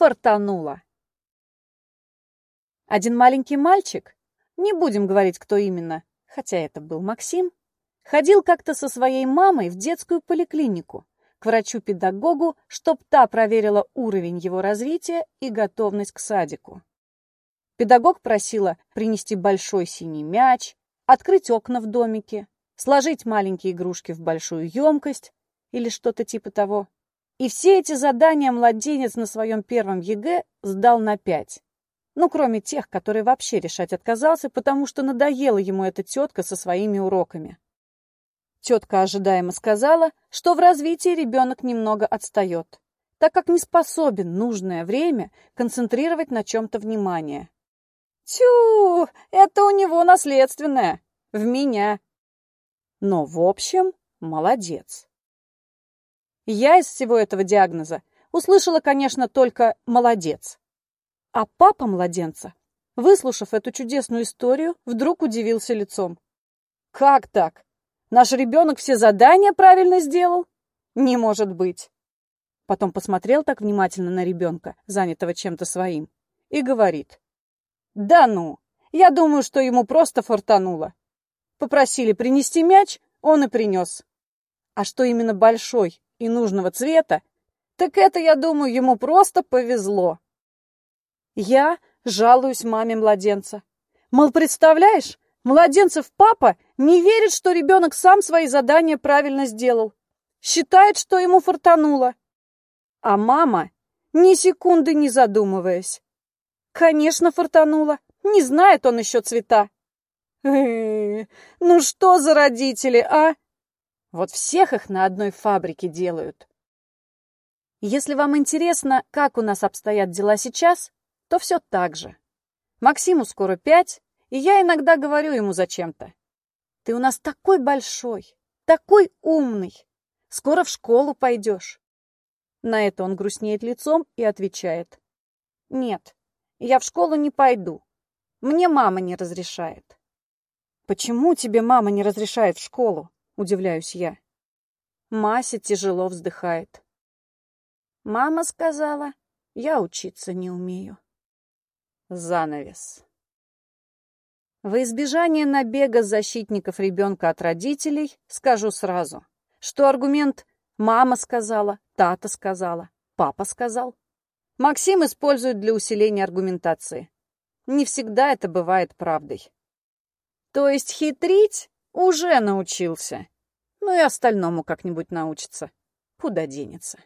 фартануло. Один маленький мальчик, не будем говорить, кто именно, хотя это был Максим, ходил как-то со своей мамой в детскую поликлинику к врачу-педагогу, чтоб та проверила уровень его развития и готовность к садику. Педагог просила принести большой синий мяч, открыть окна в домике, сложить маленькие игрушки в большую емкость или что-то типа того. И все эти задания младенец на своем первом ЕГЭ сдал на пять. Ну, кроме тех, которые вообще решать отказался, потому что надоела ему эта тетка со своими уроками. Тетка ожидаемо сказала, что в развитии ребенок немного отстает, так как не способен нужное время концентрировать на чем-то внимание. Тю, это у него наследственное. В меня. Но, в общем, молодец. Я из всего этого диагноза услышала, конечно, только «молодец». А папа младенца, выслушав эту чудесную историю, вдруг удивился лицом. «Как так? Наш ребенок все задания правильно сделал? Не может быть!» Потом посмотрел так внимательно на ребенка, занятого чем-то своим, и говорит. Да ну, я думаю, что ему просто фортануло. Попросили принести мяч, он и принес. А что именно большой и нужного цвета, так это, я думаю, ему просто повезло. Я жалуюсь маме младенца. Мол, представляешь, младенцев папа не верит, что ребенок сам свои задания правильно сделал. Считает, что ему фортануло. А мама, ни секунды не задумываясь, Конечно, фартануло. Не знает он еще цвета. Э, ну что за родители, а? Вот всех их на одной фабрике делают. Если вам интересно, как у нас обстоят дела сейчас, то все так же. Максиму скоро пять, и я иногда говорю ему зачем-то. Ты у нас такой большой, такой умный. Скоро в школу пойдешь. На это он грустнеет лицом и отвечает. Нет, я в школу не пойду. Мне мама не разрешает. Почему тебе мама не разрешает в школу? Удивляюсь я. Мася тяжело вздыхает. Мама сказала, я учиться не умею. Занавес. Во избежание набега защитников ребенка от родителей скажу сразу, что аргумент «мама сказала», «тата сказала», «папа сказал» Максим использует для усиления аргументации. Не всегда это бывает правдой. То есть хитрить уже научился. Ну и остальному как-нибудь научится. Куда денется.